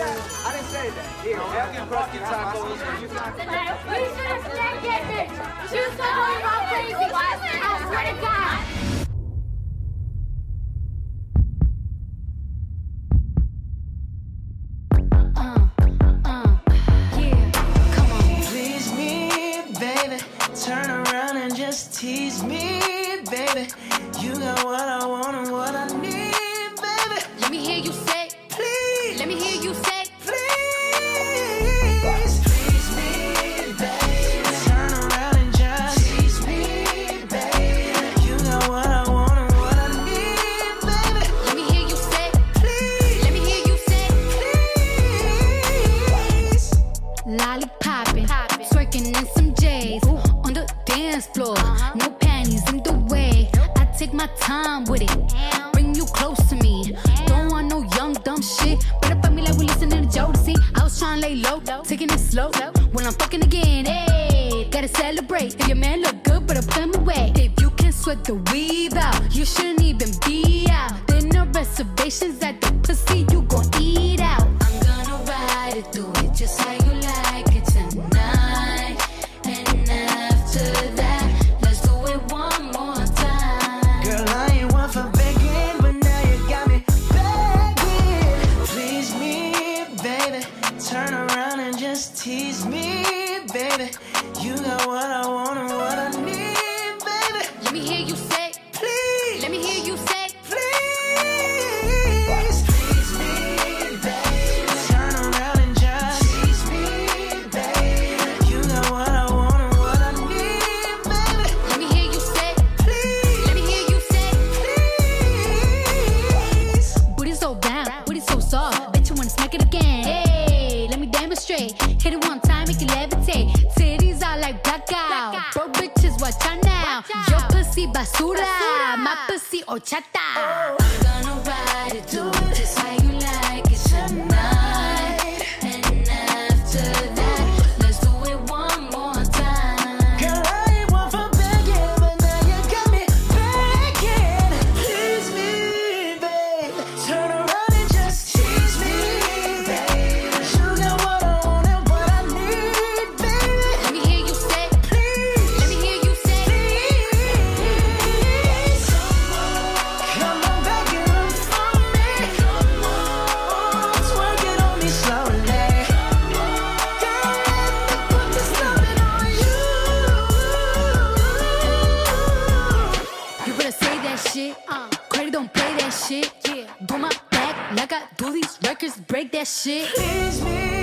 that. I didn't say that. Here, tacos. You should have crazy. I swear to God. Uh, uh. Turn around and just tease me, baby. You got what Lollipopping, twerking in some J's on the dance floor. No panties in the way. I take my time with it. Bring you close to me. Don't want no young dumb shit. Better fuck me like we listening to Jodeci. I was trying to lay low, taking it slow. When I'm fucking again, hey, gotta celebrate. If your man look good, but I'm coming away. If you can sweat the weave out, you shouldn't even be out. There no reservations at Turn around and just tease me, baby. You got what I want and what I need, baby. Let me hear you say, Please, let me hear you say, please, please me, baby. Turn around and just tease me, baby. You got what I want and what I need, baby. let me hear you say, Please, let me hear you say. please. Booty so bound, booty so soft. Bet you wanna smack it again. Hey, let me demonstrate. Hit it one time, make it levitate. Titties are like blackout. Bro, bitches, watch out now. Your pussy basura, my pussy horchata. I'm gonna ride it, Uh, don't play that shit. Yeah. Do my back like I do these records, break that shit. Tease me,